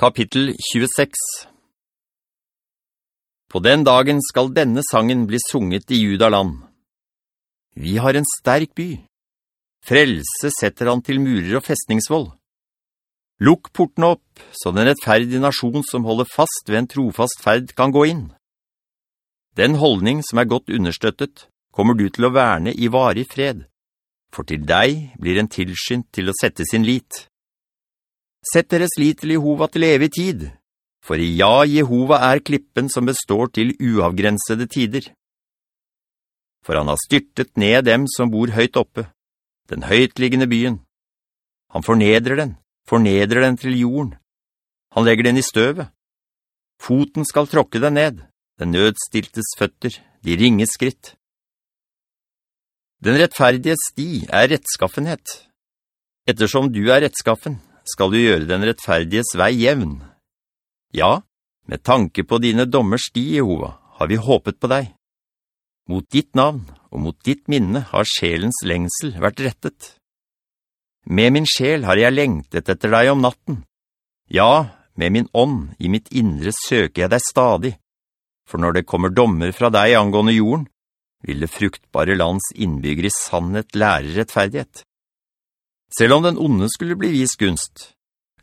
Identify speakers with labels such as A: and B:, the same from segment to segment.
A: Kapittel 26 På den dagen skal denne sangen bli sunget i Judaland. Vi har en sterk by. Frelse setter han til murer og festningsvoll. Lukk porten opp, så den rettferdige nasjon som holder fast ved en trofast ferd kan gå inn. Den holdning som er godt understøttet, kommer du til å verne i varig fred, for til deg blir en tilskynd til å sette sin lit. Sett deres lit til Jehova til evig tid, for ja, Jehova er klippen som består til uavgrensede tider. For han har styrtet ned dem som bor høyt oppe, den høytliggende byen. Han fornedrer den, fornedrer den til jorden. Han legger den i støvet. Foten skal tråkke den ned, den nødstiltes føtter, de ringe skritt. Den rettferdige sti er rettskaffenhet. Ettersom du er rettskaffen, skal du gjøre den rettferdiges vei jevn. Ja, med tanke på dine dommers sti, Jehova, har vi håpet på deg. Mot ditt navn og mot ditt minne har sjelens lengsel vært rettet. Med min sjel har jeg lengtet etter deg om natten. Ja, med min ånd i mitt indre søker jeg deg stadig, for når det kommer dommer fra deg angående jorden, vil det fruktbare lands innbygger i sannhet lære rettferdighet. Selv om den onde skulle bli vist gunst,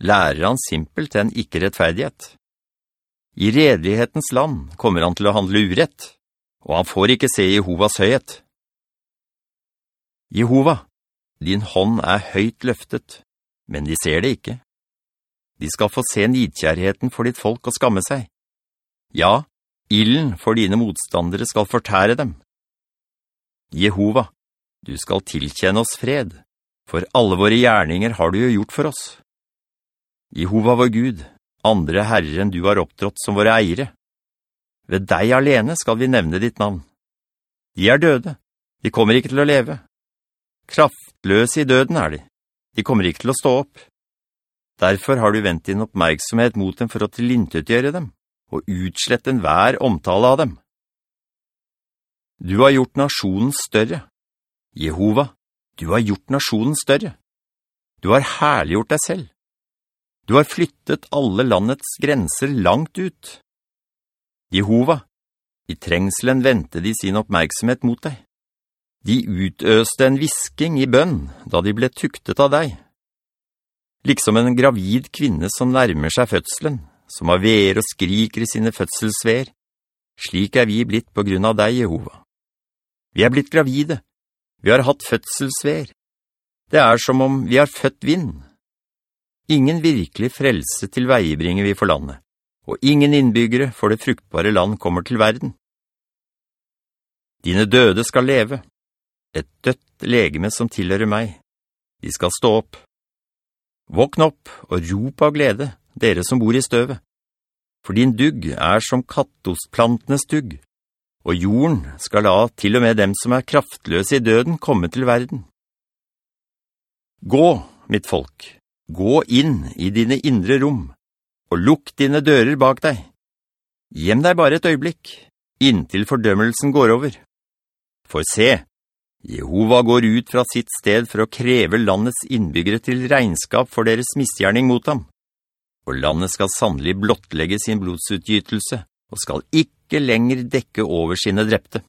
A: lærer han simpelt en ikke-rettferdighet. I redelighetens land kommer han til å handle urett, og han får ikke se Jehovas høyhet. Jehova, din hånd er høyt løftet, men de ser det ikke. De skal få se nidkjærheten for ditt folk og skamme seg. Ja, illen for dine motstandere skal fortære dem. Jehova, du skal tilkjenne oss fred for alle våre gjerninger har du jo gjort for oss. Jehova vår Gud, andre herrer enn du har opptrådt som våre eiere. Ved deg alene skal vi nevne ditt navn. De er døde, de kommer ikke til å leve. Kraftløse i døden er de, de kommer ikke til å stå opp. Derfor har du vendt din oppmerksomhet mot dem for å tilintetgjøre dem, og utslett en hver omtale av dem. Du har gjort nasjonen større. Jehova, du har gjort nasjonen større. Du har herliggjort deg selv. Du har flyttet alle landets grenser langt ut. Jehova, i trengselen ventet de sin oppmerksomhet mot deg. De utøste en visking i bønn da de ble tuktet av deg. Liksom en gravid kvinne som nærmer seg fødselen, som har ver og skriker i sine fødselsver. Slik er vi blitt på grunn av deg, Jehova. Vi er blitt gravide, vi har hatt fødselsver. Det er som om vi har født vind. Ingen virkelig frelse til veibringer vi for landet, og ingen innbyggere for det fruktbare land kommer til verden. Dine døde skal leve, et dødt legeme som tilhører meg. De skal stå opp. Våkn opp og rop av glede, dere som bor i støvet. For din dugg er som kattostplantenes dugg, og jorden skal la til og med dem som er kraftløse i døden komme til verden. Gå, mitt folk, gå inn i dine indre rom, og lukk dine dører bak deg. Gjem deg bare et øyeblikk, inntil fordømmelsen går over. For se, Jehova går ut fra sitt sted for å kreve landets innbyggere til regnskap for deres misgjerning mot ham. Og landet skal sannelig blottlegge sin blodsutgytelse, og skal ikke lenger dekke over sine drepte.